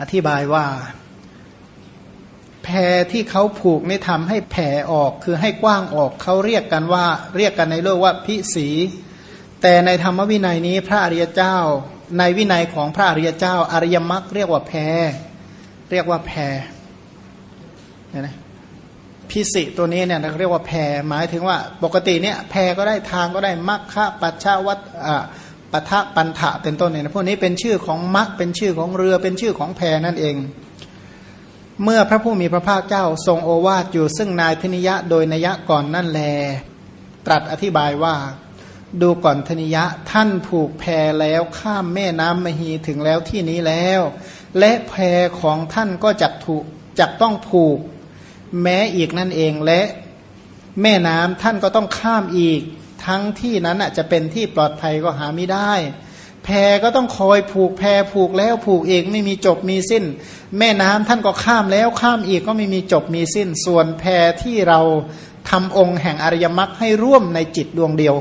อธิบายว่าแพรที่เขาผูกนี่ทำให้แผ่ออกคือให้กว้างออกเขาเรียกกันว่า เรียกกันในโลกว่าพิสี แต่ในธรรมวินัยนี้พระอริยเจ้า ในวินัยของพระอริยเจ้า อริยมรรคเรียกว่าแพรเรียกว่าแพรนะพิสิตัวนี้เนี่ยเรียกว่าแพรหมายถึงว่าปกติเนี่ยแพรก็ได้ทางก็ได้มัคคปัจฉวัตอ ปะทะปันถะเป็นต้นเนี่ยพวกนี้เป็นชื่อของมัคเป็นชื่อของเรือเป็นชื่อของแพรนั่นเอง เมื่อพระผู้มีพระภาคเจ้าทรงโอวาทอยู่ซึ่งนายธนิยะโดยนัยะก่อนนั่นแล ตรัสอธิบายว่า ดูก่อนธนิยะท่านผูกแพแล้วข้ามแม่น้ำมหีถึงแล้วที่นี้แล้ว และแพของท่านก็จักถูกจักต้องผูก แม้อีกนั่นเองและแม่น้ำท่านก็ต้องข้ามอีก ทั้งที่นั้นจะเป็นที่ปลอดภัยก็หาไม่ได้ แพก็ต้องคอยผูกแพผูกแล้วผูกอีกไม่มีจบมีสิ้น แม่น้ำท่านก็ข้ามแล้วข้ามอีกก็ไม่มีจบมีสิ้น ส่วนแพที่เราทำองค์แห่งอริยมรรคให้ร่วมในจิตดวงเดียว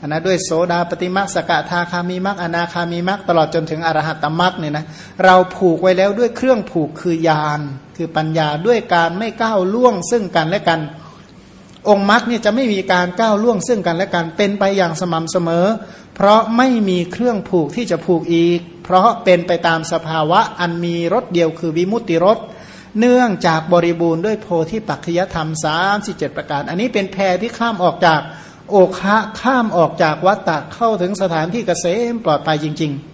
อันนะด้วยโสดาปฏิมักสกทาคามีมักอนาคามีมักตลอดจนถึงอรหัตตมักเนี่ยนะเราผูกไว้แล้วด้วยเครื่องผูกคือยานคือปัญญาด้วยการไม่ก้าวล่วงซึ่งกันและกัน องค์มรรคเนี่ยจะไม่มีการก้าวล่วงซึ่งกันและกันเป็นไปอย่างสม่ำเสมอ เพราะไม่มีเครื่องผูกที่จะผูกอีก เพราะเป็นไปตามสภาวะอันมีรถเดียวคือวิมุตติรถเนื่องจากบริบูรณ์ด้วยโพธิปัจจยธรรมสามสิเจ็ดประการ อันนี้เป็นแพรที่ข้ามออกจากโอคะข้ามออกจากวัตตะเข้าถึงสถานที่เกษมปลอดภัยจริง ๆ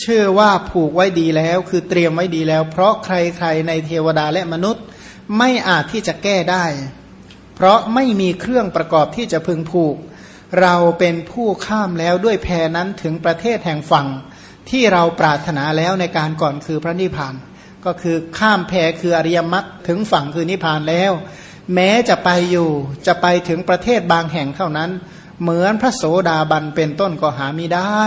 เชื่อว่าผูกไว้ดีแล้วคือเตรียมไว้ดีแล้ว เพราะใครๆในเทวดาและมนุษย์ ไม่อาจที่จะแก้ได้ เพราะไม่มีเครื่องประกอบที่จะพึงผูก เราเป็นผู้ข้ามแล้วด้วยแพนั้นถึงประเทศแห่งฝั่งที่เราปรารถนาแล้วในการก่อนคือพระนิพพาน ก็คือข้ามแพคืออริยมรรคถึงฝั่งคือนิพพานแล้ว แม้จะไปอยู่จะไปถึงประเทศบางแห่งเท่านั้น เหมือนพระโสดาบันเป็นต้นก็หามีได้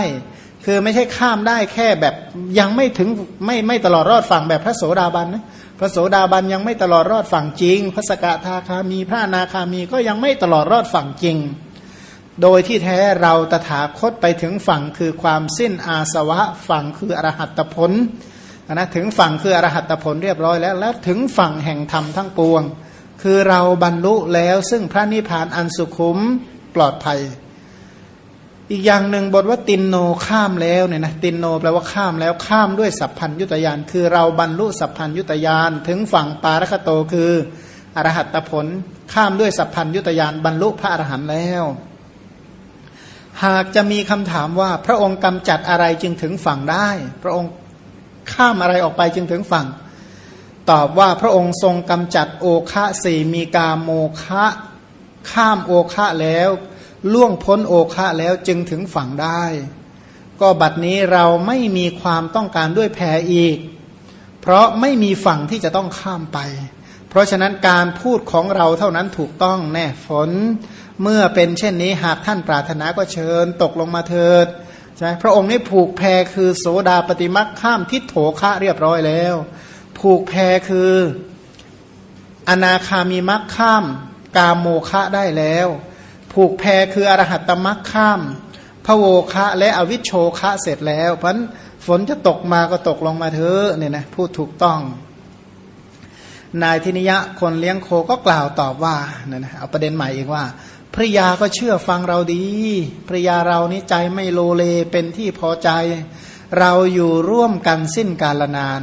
คือไม่ใช่ข้ามได้แค่แบบยังไม่ถึงไม่ไม่ตลอดรอดฝั่งแบบพระโสดาบันนะ พระโสดาบันยังไม่ตลอดรอดฝั่งจริง พระสกทาคามีพระนาคามีก็ยังไม่ตลอดรอดฝั่งจริง โดยที่แท้เราตถาคตไปถึงฝั่งคือความสิ้นอาสวะฝั่งคืออรหัตผลนะถึงฝั่งคืออรหัตผลเรียบร้อยแล้ว แล้วถึงฝั่งแห่งธรรมทั้งปวง คือเราบรรลุแล้วซึ่งพระนิพพานอันสุขุมปลอดภัย อีกอย่างหนึ่งบทว่าตินโนข้ามแล้วเนี่ยนะตินโนแปลว่าข้ามแล้วข้ามด้วยสัพพัญยุตยานคือเราบรรลุสัพพัญยุตยานถึงฝั่งปารคโตคืออรหัตผล ข้ามด้วยสัพพัญยุตยานบรรลุพระอรหันต์แล้ว หากจะมีคำถามว่าพระองค์กำจัดอะไรจึงถึงฝั่งได้ พระองค์ข้ามอะไรออกไปจึงถึงฝั่ง ตอบว่าพระองค์ทรงกำจัดโอคะสี่มีกาโมคะ ข้ามโอคะแล้ว ล่วงพ้นโอคะแล้วจึงถึงฝั่งได้ ก็บัดนี้เราไม่มีความต้องการด้วยแพอีก เพราะไม่มีฝั่งที่จะต้องข้ามไป เพราะฉะนั้นการพูดของเราเท่านั้นถูกต้องแน่ฝน เมื่อเป็นเช่นนี้หากท่านปรารถนาก็เชิญตกลงมาเถิดใช่พระองค์นี้ผูกแพคือโสดาปฏิมักข้ามทิศโถคะเรียบร้อยแล้ว ผูกแพคือ อนาคามีมักข้ามกามโมคะได้แล้ว ผูกแพคืออรหัตตมักข้ามพระโวคะและอวิชโชคะเสร็จแล้ว เพราะฝนจะตกมาก็ตกลงมาเถอะเนี่ยนะพูดถูกต้อง นายธินิยะคนเลี้ยงโคก็กล่าวตอบว่าเนี่ยนะเอาประเด็นใหม่อีกว่าภริยาก็เชื่อฟังเราดีภริยาเรานี้ใจไม่โลเลเป็นที่พอใจ เราอยู่ร่วมกันสิ้นกาลนาน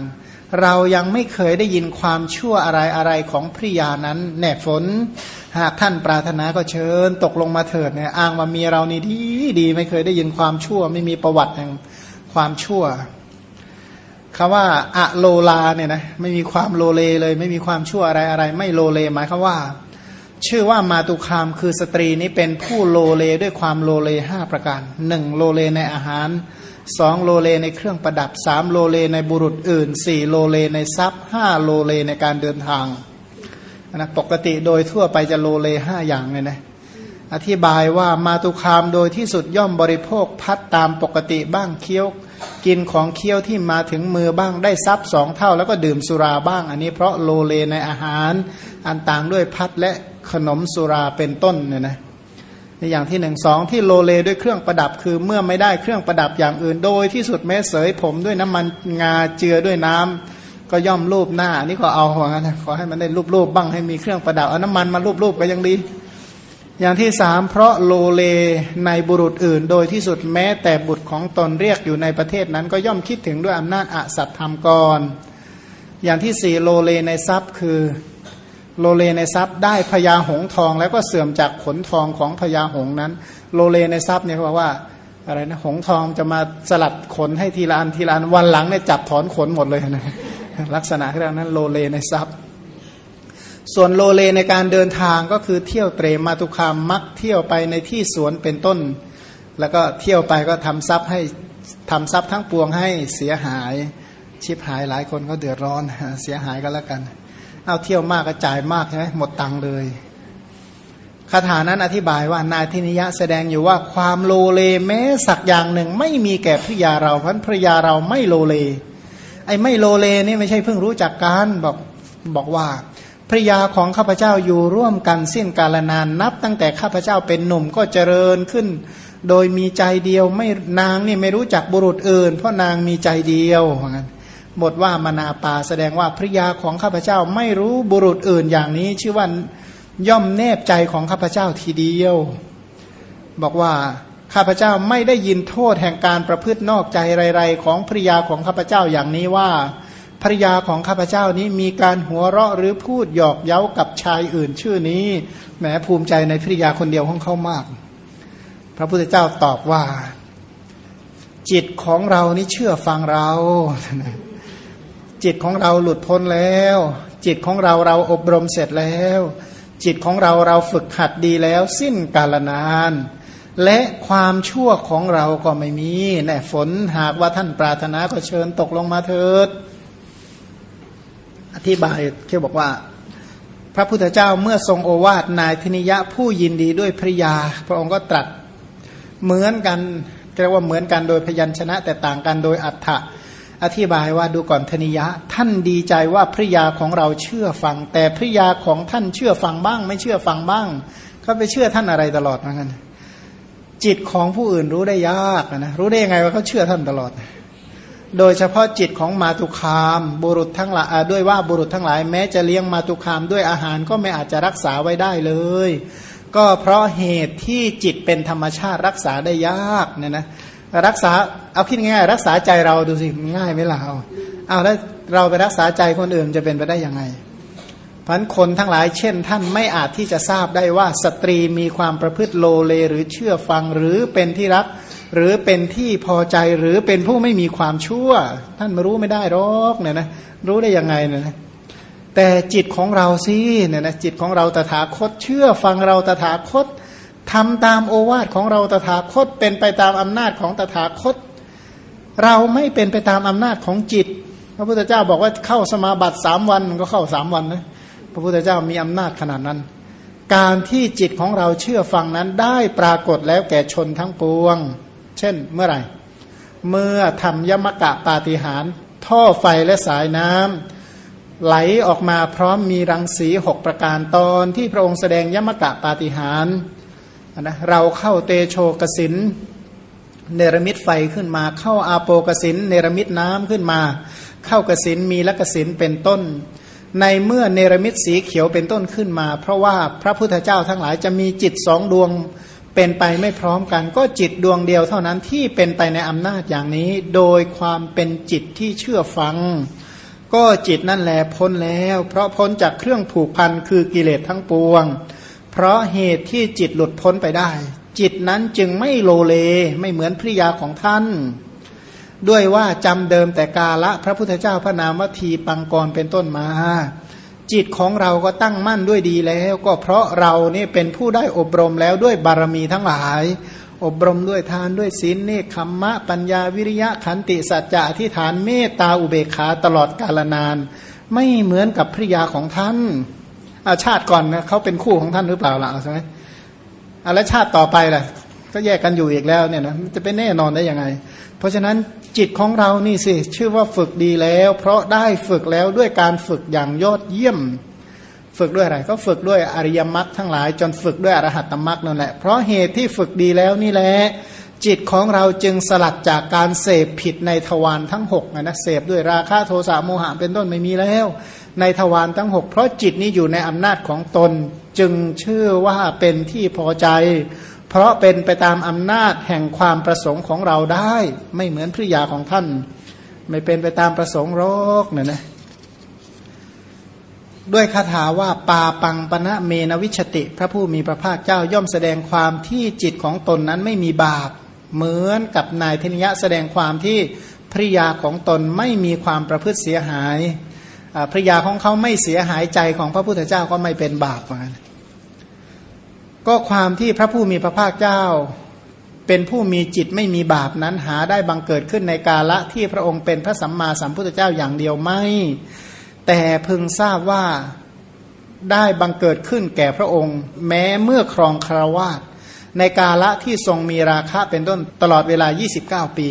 เรายังไม่เคยได้ยินความชั่วอะไรอะไรของพริยานั้นแน่ฝน หากท่านปรารถนาก็เชิญตกลงมาเถิดเนี่ยอ้างว่ามีเรานี่ดีดีไม่เคยได้ยินความชั่ว ไม่มีประวัติแห่งความชั่วคำว่าอะโลลาเนี่ยนะไม่มีความโลเลเลย ไม่มีความชั่วอะไรอะไร ไม่โลเลหมายคำว่า ชื่อว่ามาตุคามคือสตรีนี้เป็นผู้โลเลด้วยความโลเลห้าประการหนึ่งโลเลในอาหารสองโลเลในเครื่องประดับสามโลเลในบุรุษอื่นสี่โลเลในทรัพย์ห้าโลเลในการเดินทาง นะปกติโดยทั่วไปจะโลเลห้าอย่างเลยนะอธิบายว่ามาตุคามโดยที่สุดย่อมบริโภคภัตตามปกติบ้างเคี้ยวกินของเคี้ยวที่มาถึงมือบ้างได้ทรัพย์สองเท่า แล้วก็ดื่มสุราบ้าง อันนี้เพราะโลเลในอาหาร อันต่างด้วยพัดและขนมสุราเป็นต้นเนี่ยนะในอย่างที่หนึ่งสองที่โลเลด้วยเครื่องประดับคือเมื่อไม่ได้เครื่องประดับอย่างอื่น โดยที่สุดแม้เสยผมด้วยน้ำมันงาเจือด้วยน้ำ ก็ย่อมรูปหน้านี่ก็เอาหัวนะขอให้มันได้รูปรูปบ้างให้มีเครื่องประดับเอาน้ำมันมารูปรูปก็ยังดี อย่างที่สามเพราะโลเลในบุรุษอื่น โดยที่สุดแม้แต่บุตรของตนเรียกอยู่ในประเทศนั้น ก็ย่อมคิดถึงด้วยอำนาจอสัตธรรมก่อนอย่างที่สี่โลเลในทรัพย์คือโลเลในทรัพย์ได้พญาหงทองแล้วก็เสื่อมจากขนทองของพญาหงนั้น โลเลในทรัพย์เนี่ยเขาบอกว่าอะไรนะหงทองจะมาสลัดขนให้ทีละอันทีละอันวันหลังเนี่ยจับถอนขนหมดเลยนะ ลักษณะที่นั้นโลเลในทรัพย์ ส่วนโลเลในการเดินทางก็คือเที่ยวเตรมาตุคามมักเที่ยวไปในที่สวนเป็นต้น แล้วก็เที่ยวไปก็ทำทรัพย์ให้ทำทรัพย์ทั้งปวงให้เสียหายชิบหายหลายคนก็เดือดร้อนเสียหายก็แล้วกัน เอาเที่ยวมากก็จ่ายมากใช่ไหมหมดตังค์เลยคาถานั้นอธิบายว่านายธินิยะแสดงอยู่ว่าความโลเลแม้สักอย่างหนึ่งไม่มีแก่พริยาเราเพราะพริยาเราไม่โลเล ไอ้ไม่โลเลนี่ไม่ใช่เพิ่งรู้จักกันบอกบอกว่าพริยาของข้าพเจ้าอยู่ร่วมกันสิ้นกาลนานนับ ตั้งแต่ข้าพเจ้าเป็นหนุ่มก็เจริญขึ้น โดยมีใจเดียวไม่นางนี่ไม่รู้จักบุรุษอื่น เพราะนางมีใจเดียวเหมือนกันบทว่ามนาปาแสดงว่าภรยาของข้าพเจ้าไม่รู้บุรุษอื่นอย่างนี้ ชื่อว่าย่อมแนบใจของข้าพเจ้าทีเดียว บอกว่า ข้าพเจ้าไม่ได้ยินโทษแห่งการประพฤตินอกใจไรๆ ของภริยาของข้าพเจ้าอย่างนี้ว่าภริยาของข้าพเจ้านี้มีการหัวเราะหรือพูดหยอกเย้ากับชายอื่นชื่อนี้แหมภูมิใจในภริยาคนเดียวของเขามาก พระพุทธเจ้าตอบว่า จิตของเรานี่เชื่อฟังเรา จิตของเราหลุดพ้นแล้ว จิตของเราเราอบรมเสร็จแล้ว จิตของเราเราฝึกหัดดีแล้ว สิ้นกาลนาน และความชั่วของเราก็ไม่มีแน่ฝนหากว่าท่านปรารถนาก็เชิญตกลงมาเถิด อธิบายเค่บอกว่า พระพุทธเจ้าเมื่อทรงโอวาทนายธนิยะผู้ยินดีด้วยภริยา พระองค์ก็ตรัสเหมือนกันเรียกว่าเหมือนกันโดยพยัญชนะ แต่ต่างกันโดยอัฏฐะอธิบายว่าดูก่อนธนิยะ ท่านดีใจว่าภริยาของเราเชื่อฟัง แต่ภริยาของท่านเชื่อฟังบ้าง ไม่เชื่อฟังบ้างเขาไปเชื่อท่านอะไรตลอดเหมือนกัน จิตของผู้อื่นรู้ได้ยากนะรู้ได้ยังไงว่าเขาเชื่อท่านตลอด โดยเฉพาะจิตของมาตุคามบุรุษทั้งหลายด้วยว่าบุรุษทั้งหลายแม้จะเลี้ยงมาตุคามด้วยอาหารก็ไม่อาจจะรักษาไว้ได้เลย ก็เพราะเหตุที่จิตเป็นธรรมชาติรักษาได้ยากเนี่ยนะรักษาเอาคิดง่ายรักษาใจเราดูสิง่ายไหมล่ะเอาเอาแล้วเราไปรักษาใจคนอื่นจะเป็นไปได้ยังไง พันคนทั้งหลายเช่น ท่านไม่อาจที่จะทราบได้ว่าสตรีมีความประพฤติโลเลหรือเชื่อฟังหรือเป็นที่รัก หรือเป็นที่พอใจหรือเป็นผู้ไม่มีความชั่ว ท่านไมารู้ไม่ได้หรอกเนี่ยนะรู้ได้ยังไงเนี่ยแต่จิตของเราสิเนี่ยนะจิตของเราตถาคต เชื่อฟังเราตถาคตทำตามโอวาทของเราตถาคตเป็นไปตามอำนาจของตถาคต เราไม่เป็นไปตามอำนาจของจิต พระพุทธเจ้าบอกว่าเข้าสมาบัติสามวันก็เข้าสามวันนะ พระพุทธเจ้ามีอำนาจขนาดนั้น การที่จิตของเราเชื่อฟังนั้นได้ปรากฏแล้วแก่ชนทั้งปวง เช่นเมื่อไหร่ เมื่อทำยมกะปาฏิหาร ท่อไฟและสายน้ำไหลออกมาพร้อมมีรังสีหกประการตอนที่พระองค์แสดงยมกะปาฏิหารนะเราเข้าเตโชกสินเนรมิตไฟขึ้นมา เข้าอาโปกสินเนรมิตน้ำขึ้นมา เข้ากสินมีละกสินเป็นต้น ในเมื่อเนรมิตสีเขียวเป็นต้นขึ้นมา เพราะว่าพระพุทธเจ้าทั้งหลายจะมีจิตสองดวงเป็นไปไม่พร้อมกัน ก็จิตดวงเดียวเท่านั้นที่เป็นไปในอำนาจอย่างนี้ โดยความเป็นจิตที่เชื่อฟัง ก็จิตนั่นแหละพ้นแล้ว เพราะพ้นจากเครื่องผูกพันคือกิเลสทั้งปวง เพราะเหตุที่จิตหลุดพ้นไปได้ จิตนั้นจึงไม่โลเลไม่เหมือนภริยาของท่าน ด้วยว่าจำเดิมแต่กาละพระพุทธเจ้าพระนามวทีปังกรเป็นต้นมา จิตของเราก็ตั้งมั่นด้วยดีแล้ว ก็เพราะเรานี่เป็นผู้ได้อบรมแล้วด้วยบารมีทั้งหลาย อบรมด้วยทานด้วยศีลเนคขมมะ ปัญญาวิริยะขันติสัจจะที่ฐานเมตตาอุเบกขาตลอดกาลนาน ไม่เหมือนกับภริยาของท่านอาชาติก่อนนะเขาเป็นคู่ของท่านหรือเปล่าล่ะใช่ไหมอาแล้วชาติต่อไปล่ะ ก็แยกกันอยู่อีกแล้วเนี่ยนะจะไปแน่นอนได้ยังไง เพราะฉะนั้น จิตของเรานี่สิ ชื่อว่าฝึกดีแล้ว เพราะได้ฝึกแล้วด้วยการฝึกอย่างยอดเยี่ยม ฝึกด้วยอะไร ก็ฝึกด้วยอริยมรรคทั้งหลาย จนฝึกด้วยอรหัตตมรรคนั่นแหละ เพราะเหตุที่ฝึกดีแล้วนี่แหละจิตของเราจึงสลัดจากการเสพผิดในทวารทั้งหกนะเสพด้วยราคะโทสะโมหะเป็นต้นไม่มีแล้ว ในทวารทั้งหกเพราะจิตนี้อยู่ในอำนาจของตนจึงเชื่อว่าเป็นที่พอใจ เพราะเป็นไปตามอำนาจแห่งความประสงค์ของเราได้ ไม่เหมือนพริยาของท่าน ไม่เป็นไปตามประสงค์โรคเนี่ยนะด้วยคาถาว่าปาปังปณะเมนวิชติ พระผู้มีพระภาคเจ้าย่อมแสดงความที่จิตของตนนั้นไม่มีบาป เหมือนกับนายเทนิยะแสดงความที่ภริยาของตนไม่มีความประพฤติเสียหายภริยาของเขาไม่เสียหายใจของพระพุทธเจ้าก็ไม่เป็นบาปเหมือนกัน ก็ความที่พระผู้มีพระภาคเจ้า เป็นผู้มีจิตไม่มีบาปนั้นหาได้บังเกิดขึ้นในกาละที่พระองค์เป็นพระสัมมาสัมพุทธเจ้าอย่างเดียวไม่ แต่พึงทราบว่าได้บังเกิดขึ้นแก่พระองค์ แม้เมื่อครองคารวาสในกาละที่ทรงมีราคะเป็นต้นตลอดเวลา 29 ปี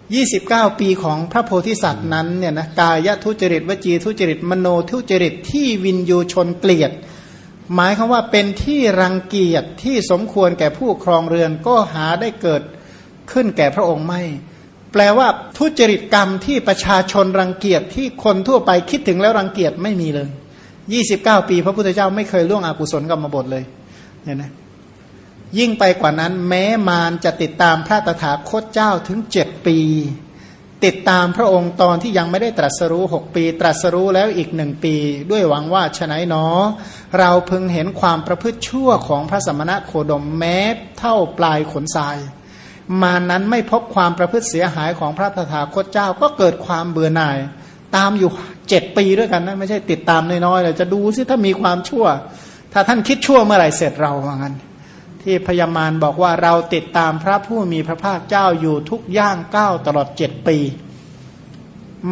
29 ปีของพระโพธิสัตว์นั้นเนี่ยนะกายทุจริตวจีทุจริตมโนทุจริตที่วินยูชนเกลียด หมายคือว่าเป็นที่รังเกียจที่สมควรแก่ผู้ครองเรือนก็หาได้เกิดขึ้นแก่พระองค์ไม่ แปลว่าทุจริตกรรมที่ประชาชนรังเกียจที่คนทั่วไปคิดถึงแล้วรังเกียจไม่มีเลยยี่สิบเก้าปีพระพุทธเจ้าไม่เคยล่วงอกุศลกรรมบทเลยเห็นไหมยิ่งไปกว่านั้น แม้มารจะติดตามพระตถาคตเจ้าถึงเจ็ดปี ติดตามพระองค์ตอนที่ยังไม่ได้ตรัสรู้หกปี ตรัสรู้แล้วอีกหนึ่งปี ด้วยหวังว่าฉนัยเนอ เราพึงเห็นความประพฤติชั่วของพระสมณะโคดมแม้เท่าปลายขนทราย มานั้นไม่พบความประพฤติเสียหายของพระตถาคตเจ้าก็เกิดความเบื่อหน่าย ตามอยู่เจ็ดปีด้วยกันนะไม่ใช่ติดตามน้อยๆเลยจะดูซิถ้ามีความชั่ว ถ้าท่านคิดชั่วเมื่อไหร่เสร็จเราว่างั้น ที่พญามารบอกว่าเราติดตามพระผู้มีพระภาคเจ้าอยู่ทุกย่างก้าวตลอดเจ็ดปี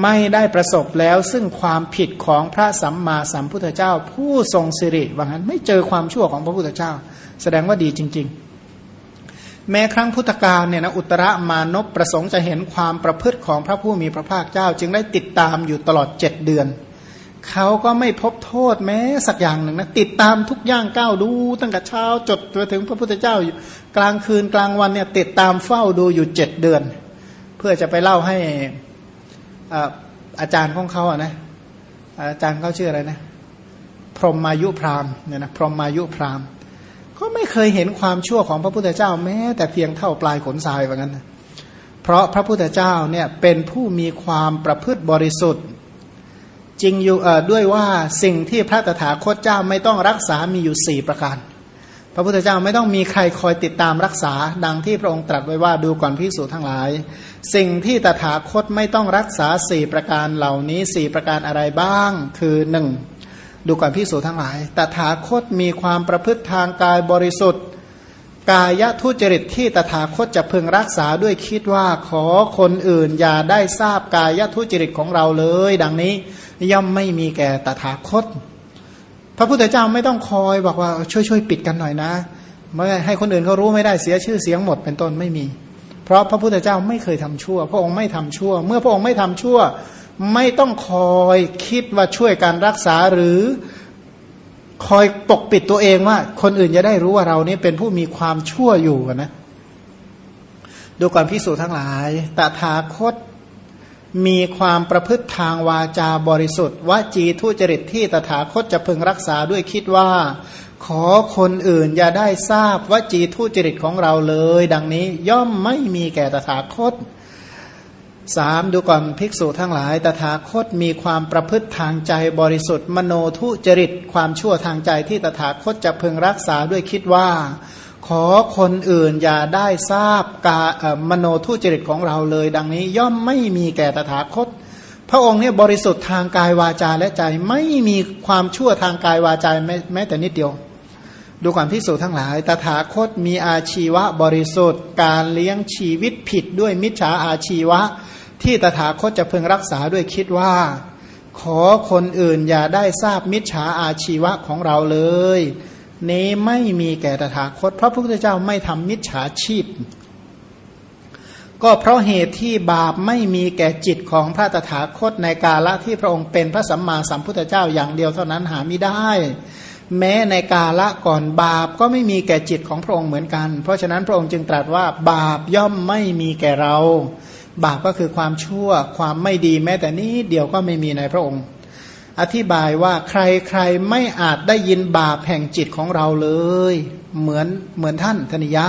ไม่ได้ประสบแล้วซึ่งความผิดของพระสัมมาสัมพุทธเจ้า ผู้ทรงสิริว่างั้นไม่เจอความชั่วของพระพุทธเจ้า แสดงว่าดีจริง ๆ แม้ครั้งพุทธกาลเนี่ยนะอุตรมานพประสงค์จะเห็นความประพฤติของพระผู้มีพระภาคเจ้า จึงได้ติดตามอยู่ตลอดเจ็ดเดือน เขาก็ไม่พบโทษแม้สักอย่างหนึ่งนะติดตามทุกย่างก้าวดู ตั้งแต่เช้าจดไปถึงพระพุทธเจ้าอยู่กลางคืนกลางวันเนี่ยติดตามเฝ้าดูอยู่เจ็ดเดือน เพื่อจะไปเล่าให้อาจารย์ของเขาอะนะอาจารย์เขาชื่ออะไรนะ พรหมายุพรามเนี่ยนะพรหมายุพรามก็ไม่เคยเห็นความชั่วของพระพุทธเจ้าแม้ แต่เพียงเท่าปลายขนทรายว่างั้นะเพราะพระพุทธเจ้าเนี่ยเป็นผู้มีความประพฤติบริสุทธิ์ จริงอยู่ด้วยว่าสิ่งที่พระตถาคตเจ้าไม่ต้องรักษามีอยู่สี่ประการ พระพุทธเจ้าไม่ต้องมีใครคอยติดตามรักษา ดังที่พระองค์ตรัสไว้ว่าดูก่อนพิสูจทั้งหลาย สิ่งที่ตถาคตไม่ต้องรักษาสี่ประการเหล่านี้สี่ประการอะไรบ้าง คือหนึ่งดูก่อนพิสูจทั้งหลาย ตถาคตมีความประพฤติทางกายบริสุทธิ์ กายทุจริตที่ตถาคตจะพึงรักษาด้วยคิดว่าขอคนอื่นอย่าได้ทราบกายทุจริตของเราเลย ดังนี้ ย่อมไม่มีแก่ตถาคต พระพุทธเจ้าไม่ต้องคอยบอกว่าช่วยช่วยปิดกันหน่อยนะไม่ให้คนอื่นเขารู้ไม่ได้เสียชื่อเสียงหมดเป็นต้นไม่มี เพราะพระพุทธเจ้าไม่เคยทำชั่ว พระองค์ไม่ทำชั่ว เมื่อพระองค์ไม่ทำชั่ว ไม่ต้องคอยคิดว่าช่วยการรักษาหรือคอยปกปิดตัวเองว่า คนอื่นจะได้รู้ว่าเรานี่เป็นผู้มีความชั่วอยู่นะดูก่อนพิสูจน์ทั้งหลาย ตถาคต มีความประพฤติทางวาจาบริสุทธิ์วจีทุจริตที่ตถาคตจะพึงรักษาด้วยคิดว่า ขอคนอื่นอย่าได้ทราบวจีทุจริตของเราเลย ดังนี้ย่อมไม่มีแก่ตถาคตสามดูก่อนภิกษุทั้งหลาย ตถาคตมีความประพฤติทางใจบริสุทธิ์ มโนทุจริต ความชั่วทางใจที่ตถาคตจะพึงรักษาด้วยคิดว่า ขอคนอื่นอย่าได้ทราบกามโนทุจริตของเราเลย ดังนี้ย่อมไม่มีแก่ตถาคต พระองค์เนี่ยบริสุทธิ์ทางกายวาจาและใจไม่มีความชั่วทางกายวาจาแม้แม้แต่นิดเดียว ดูความพิสูจน์ทั้งหลาย ตถาคตมีอาชีวะบริสุทธิ์ การเลี้ยงชีวิตผิดด้วยมิจฉาอาชีวะ ที่ตถาคตจะพึงรักษาด้วยคิดว่า ขอคนอื่นอย่าได้ทราบมิจฉาอาชีวะของเราเลย นี้ไม่มีแก่ตถาคต เพราะพระพุทธเจ้าไม่ทำมิจฉาชีพ ก็เพราะเหตุที่บาปไม่มีแก่จิตของพระตถาคตในกาละที่พระองค์เป็นพระสัมมาสัมพุทธเจ้าอย่างเดียวเท่านั้นหาไม่ได้ แม้ในกาละก่อนบาปก็ไม่มีแก่จิตของพระองค์เหมือนกัน เพราะฉะนั้นพระองค์จึงตรัสว่าบาปย่อมไม่มีแก่เรา บาปก็คือความชั่วความไม่ดีแม้แต่นี้เดียวก็ไม่มีในพระองค์ อธิบายว่าใครใครไม่อาจได้ยินบาปแห่งจิตของเราเลย เหมือนเหมือนท่านธนิยะ